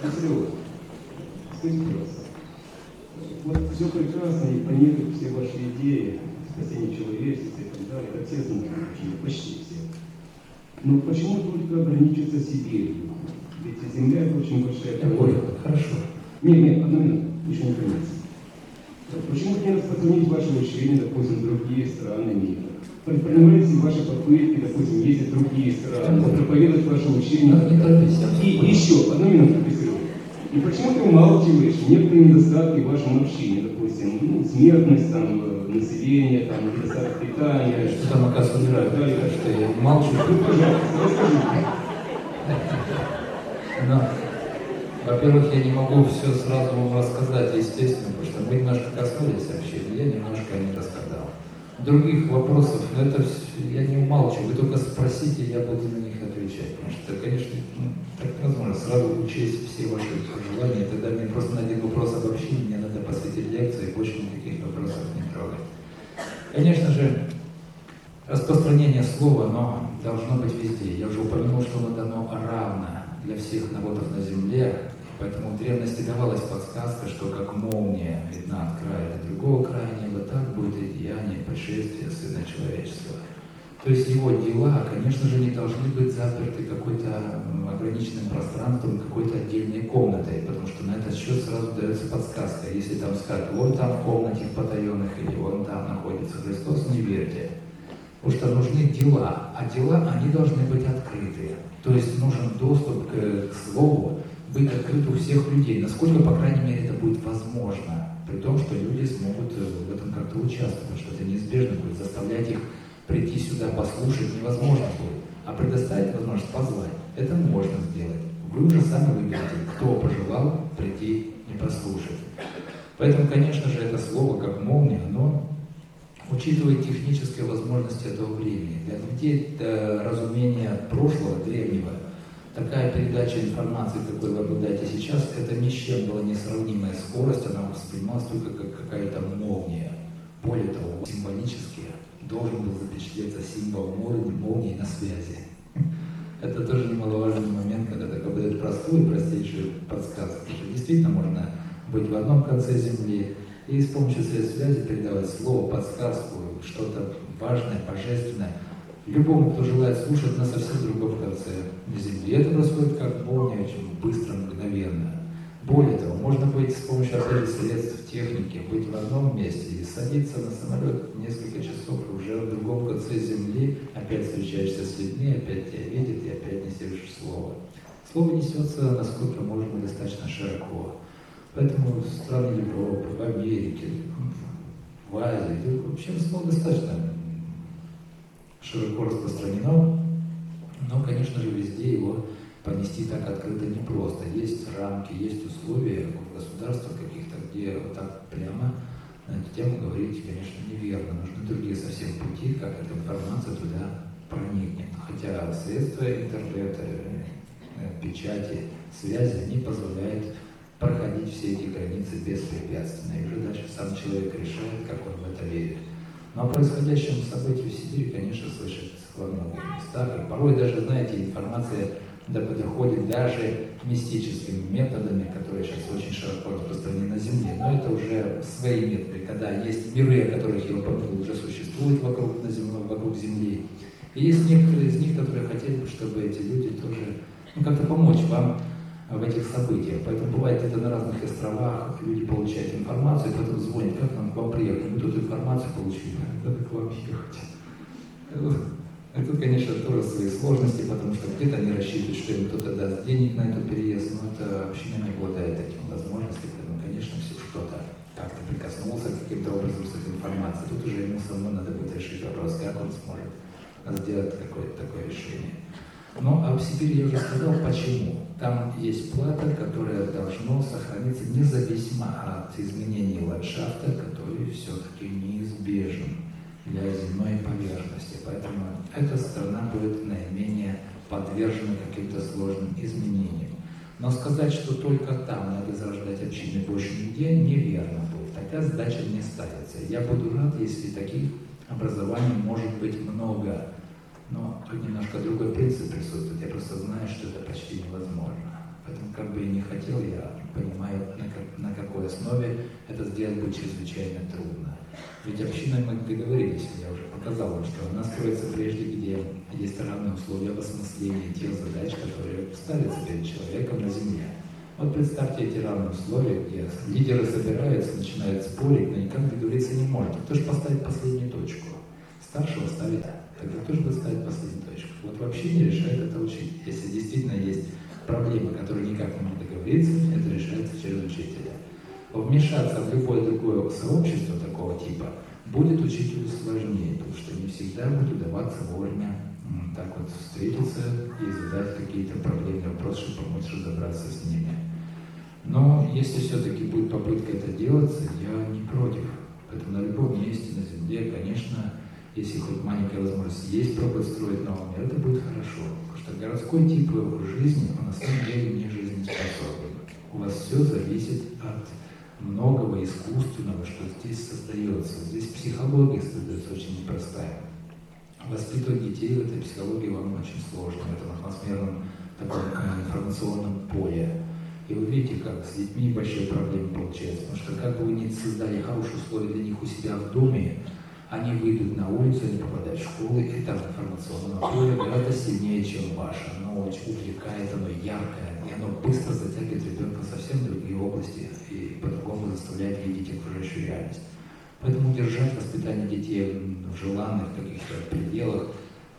Скажите, пожалуйста, вот все прекрасно, и понятны все ваши идеи, спасение человечества и так далее, это все знают, почти все. Но почему только ограничиться Сибирью? Ведь земля очень большая понял, хорошо. Нет, нет, одну минуту, еще не конец. Почему не распространить ваши учения, допустим, в другие страны мира? Предпринимаете ваши попытки, допустим, ездить в другие страны, проповедовать торопись, я И еще, одну минуту, Писарев. И почему ты умалчиваешь некоторые недостатки в вашем общении, допустим, ну, смертность там, э, населения, там, недостаток питания, Что там, оказывается, Да, да, нравится, что я молчу. Ну, пожалуйста, расскажите. Но, во-первых, я не могу все сразу вам рассказать, естественно, потому что мы немножко коснулись общения, я немножко не рассказал. Других вопросов, ну это вс- я не умалчиваю, вы только спросите, я буду на них отвечать. Потому что, конечно, ну, так невозможно сразу учесть все ваши пожелания, тогда мне просто на один вопрос обобщить, мне надо посвятить лекцию и больше никаких вопросов не трогать. Конечно же, Распространение слова, оно должно быть везде. Я уже упомянул, что оно дано равно для всех народов на земле, поэтому в древности давалась подсказка, что как молния видна от края до другого края неба, так будет и деяние пришествия Сына Человеческого. То есть его дела, конечно же, не должны быть заперты какой-то ограниченным пространством, какой-то отдельной комнатой, потому что на этот счет сразу дается подсказка. Если там сказать, вон там в комнате потаенных или вон там находится Христос, не верьте. Потому что нужны дела, а дела, они должны быть открыты. То есть нужен доступ к, к слову, быть открыт у всех людей, насколько, по крайней мере, это будет возможно, при том, что люди смогут э, в этом как-то участвовать, что это неизбежно будет, заставлять их прийти сюда, послушать невозможно будет, а предоставить возможность позвать, это можно сделать. Вы уже сами выберете, кто пожелал прийти и послушать. Поэтому, конечно же, это слово, как молния, оно учитывает технические возможности этого времени. Для людей до разумения прошлого, древнего, такая передача информации, какой вы обладаете сейчас, это ни с чем была несравнимая скорость, она воспринималась только как какая-то молния. Более того, символически должен был запечатлеться символ молнии, молнии на связи. Это тоже немаловажный момент, когда так обдает простую, простейшую подсказку. Что действительно можно быть в одном конце Земли, и с помощью средств связи передавать слово, подсказку, что-то важное, божественное. Любому, кто желает слушать на совсем другом конце Земли. Это происходит как молния, очень быстро, мгновенно. Более того, можно быть с помощью же, средств техники, быть в одном месте и садиться на самолет несколько часов и уже в другом конце Земли, опять встречаешься с людьми, опять тебя видят и опять несешь слово. Слово несется, насколько можно, достаточно широко. Поэтому страны Европы, в Америке, в Азии, вообще слово достаточно широко распространено, но, конечно же, везде его понести так открыто непросто. Есть рамки, есть условия в государствах каких-то, где вот так прямо на эту тему говорить, конечно, неверно. Нужны другие совсем пути, как эта информация туда проникнет. Хотя средства интернета, э, печати, связи, они позволяют проходить все эти границы беспрепятственно. И уже дальше сам человек решает, как он в это верит. Но о происходящем событии в Сибири, конечно, слышит во многих местах. И порой даже, знаете, информация да, доходит даже мистическими методами, которые сейчас очень широко распространены на Земле. Но это уже свои методы, когда есть миры, о которых я упомянул, уже существуют вокруг, на земле, вокруг Земли. И есть некоторые из них, которые хотели бы, чтобы эти люди тоже ну, как-то помочь вам в этих событиях. Поэтому бывает это на разных островах, люди получают информацию, потом звонят, как нам к вам приехать. Мы тут информацию получили, как к вам ехать. И тут, конечно, тоже свои сложности, потому что где-то они рассчитывают, что им кто-то даст денег на этот переезд, но это община не обладает этим возможностью, поэтому, конечно, все что-то как-то прикоснулся каким-то образом с этой информацией. Тут уже ему самому надо будет решить вопрос, как он сможет сделать какое-то такое решение. Ну, а в Сибири я уже сказал, почему. Там есть плата, которая должна сохраниться независимо от изменений ландшафта, который все-таки неизбежен для земной поверхности. Поэтому эта страна будет наименее подвержена каким-то сложным изменениям. Но сказать, что только там надо зарождать общины больше нигде, неверно будет. Такая задача не ставится. Я буду рад, если таких образований может быть много. Но тут немножко другой принцип присутствует. Я просто знаю, что это почти невозможно. Поэтому как бы и не хотел, я понимаю, на, как, на какой основе это сделать будет чрезвычайно трудно. Ведь общиной мы договорились, я уже показал вам, что она строится прежде, где есть равные условия в осмыслении тех задач, которые ставятся перед человеком на земле. Вот представьте эти равные условия, где лидеры собираются, начинают спорить, но никак договориться не может. Кто же поставит последнюю точку? Старшего ставит, тогда кто же будет ставить последнюю точку? Вот вообще не решает это учитель. Если действительно есть проблемы, которые никак не могут договориться, это решается через учителя. Вмешаться в любое другое сообщество такого типа будет учителю сложнее, потому что не всегда будет удаваться вовремя так вот встретиться и задать какие-то проблемные вопросы, чтобы помочь разобраться с ними. Но если все-таки будет попытка это делать, я не против. Это на любом месте на Земле, конечно, если хоть маленькая возможность есть пробовать строить новый мир, это будет хорошо. Потому что городской тип жизни, он на самом деле не жизнеспособен. У вас все зависит от многого искусственного, что здесь создается. Здесь психология создается очень непростая. Воспитывать детей в этой психологии вам очень сложно, в этом атмосферном таком э, информационном поле. И вы видите, как с детьми большие проблемы получаются. Потому что как бы вы ни создали хорошие условия для них у себя в доме, они выйдут на улицу, они попадают в школы, и там информационное поле гораздо сильнее, чем ваше. Оно увлекает, оно яркое, и оно быстро затягивает ребенка совсем в другие области и по-другому заставляет видеть окружающую реальность. Поэтому держать воспитание детей в желанных каких-то пределах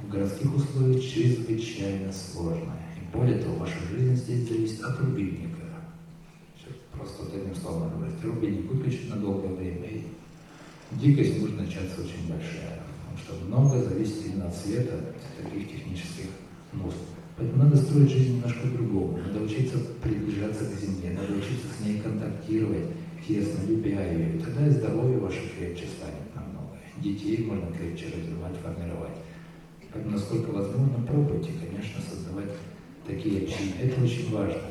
в городских условиях чрезвычайно сложно. И более того, ваша жизнь здесь зависит от рубильника просто вот одним словом говорить, рубильник выключить на долгое время, и дикость может начаться очень большая, потому что много зависит именно от света, таких технических нужд. Поэтому надо строить жизнь немножко другого. Надо учиться приближаться к Земле, надо учиться с ней контактировать, тесно, любя ее. И тогда и здоровье ваше крепче станет намного. Детей можно крепче развивать, формировать. Поэтому, насколько возможно, пробуйте, конечно, создавать такие общины. Это очень важно.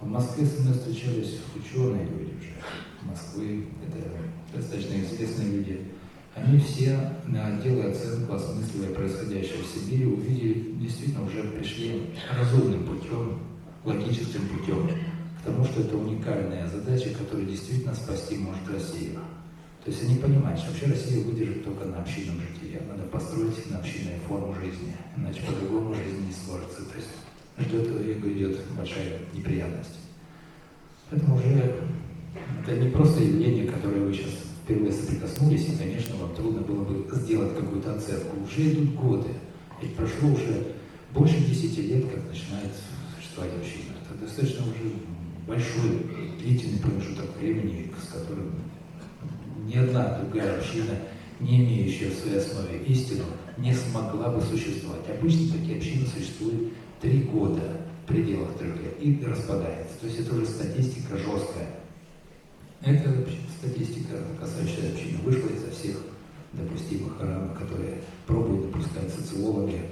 В Москве со мной встречались ученые люди уже. Москвы, это достаточно известные люди. Они все, делая оценку, осмысливая происходящее в Сибири, увидели, действительно уже пришли разумным путем, логическим путем к тому, что это уникальная задача, которая действительно спасти может Россию. То есть они понимают, что вообще Россия выдержит только на общинном житии. Надо построить на общинную форму жизни, иначе по-другому жизнь не сложится. То есть ждет, идет большая неприятность. Поэтому уже это не просто явление, которое вы сейчас впервые соприкоснулись, и, конечно, вам трудно было бы сделать какую-то оценку. Уже идут годы, ведь прошло уже больше десяти лет, как начинает существовать община. Это достаточно уже большой, длительный промежуток времени, с которым ни одна другая община, не имеющая в своей основе истину, не смогла бы существовать. Обычно такие общины существуют три года в пределах трех лет и распадается. То есть это уже статистика жесткая. Это статистика, касающаяся общины, вышла изо всех допустимых рамок, которые пробуют допускать социологи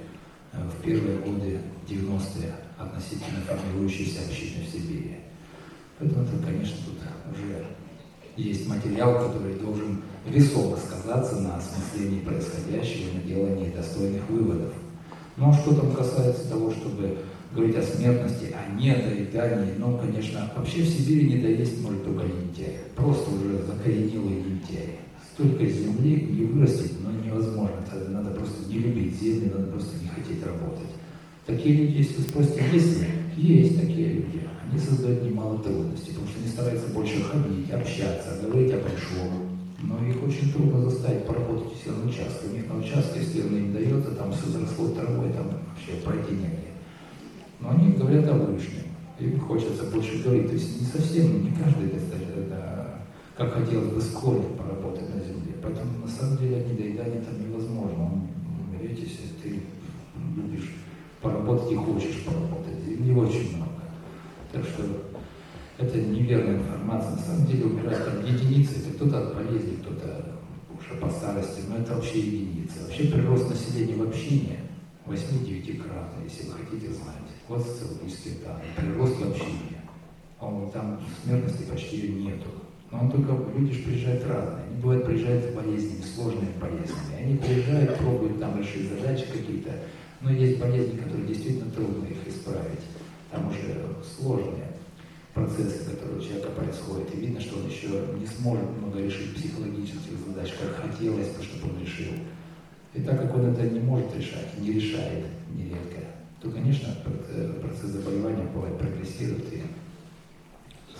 э, в первые годы 90-е относительно формирующейся общины в Сибири. Поэтому это, конечно, тут уже есть материал, который должен весомо сказаться на осмыслении происходящего на делании достойных выводов. Ну а что там касается того, чтобы говорить о смертности, о недоедании, ну, конечно, вообще в Сибири не доесть может только лентяй. Просто уже закоренелые лентяи. Столько земли не вырастет, но невозможно. Это надо просто не любить землю, надо просто не хотеть работать. Такие люди, если вы спросите, есть ли? Есть такие люди. Они создают немало трудностей, потому что они стараются больше ходить, общаться, говорить о большом. Но их очень трудно заставить поработать у себя на участке. У них на участке, если он им дается, там все заросло травой, там вообще пройти негде. Но они говорят о Вышнем. Им хочется больше говорить. То есть не совсем, не каждый, это, как хотелось бы склонен поработать на земле. Поэтому на самом деле недоедание там невозможно. Он, видите, если ты любишь поработать и хочешь поработать, и не очень много. Так что это неверная информация. На самом деле умирают там единицы, это кто-то от болезни, кто-то уже по старости, но это вообще единицы. Вообще прирост населения в общине 8-9 кратный, социологические данные. Прирост в общине. Он, там смертности почти нету. Но он только, люди же приезжают разные. Они бывают приезжают с болезнями, сложными болезнями. Они приезжают, пробуют там решить задачи какие-то. Но есть болезни, которые действительно трудно их исправить. Там уже сложные. процессы, которые у человека происходят. И видно, что он еще не сможет много решить психологических задач, как хотелось бы, чтобы он решил. И так как он это не может решать, не решает нередко, то, конечно, процесс заболевания бывает прогрессирует и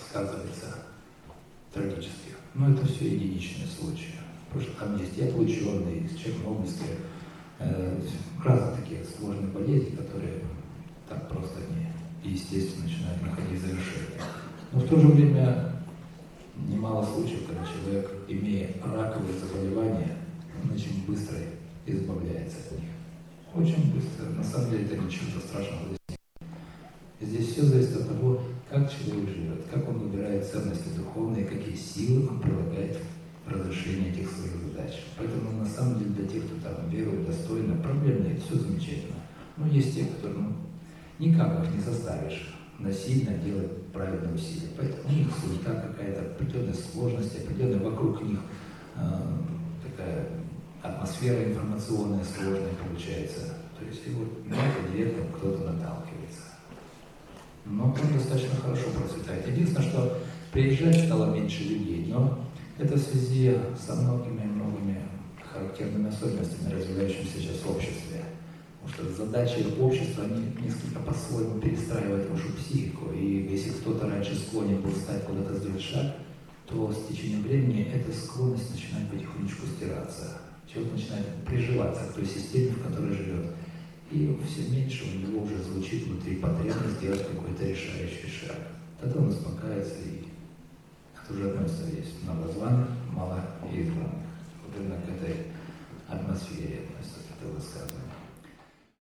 сказывается трагически. Но это все единичные случаи. Потому что там есть и отлученные, и чернобыльские, э, разные такие сложные болезни, которые так просто не естественно начинают находить завершение. Но в то же время немало случаев, когда человек, имея раковые заболевания, он очень быстро избавляется от них. Очень быстро. На самом деле это ничего страшного здесь. Здесь все зависит от того, как человек живет, как он выбирает ценности духовные, какие силы он прилагает в разрешение этих своих задач. Поэтому на самом деле для тех, кто там верует достойно, проблем нет, все замечательно. Но есть те, которые ну, никак их не заставишь насильно делать правильные усилия. Поэтому у них суета какая-то, определенная сложность, определенная вокруг них э, такая атмосфера информационная сложная получается. То есть и вот это директор кто-то наталкивается. Но он достаточно хорошо процветает. Единственное, что приезжать стало меньше людей, но это в связи со многими-многими характерными особенностями, развивающимися сейчас в обществе. Потому что задачи общества, они несколько по-своему перестраивают вашу психику. И если кто-то раньше склонен был стать куда-то сделать шаг, то с течением времени эта склонность начинает потихонечку стираться. Человек начинает приживаться к той системе, в которой живет. И все меньше у него уже звучит внутри потребность сделать какой-то решающий шаг. Тогда он успокаивается и это уже относится есть много званых, мало избранных. Вот именно к этой атмосфере относится это высказывание.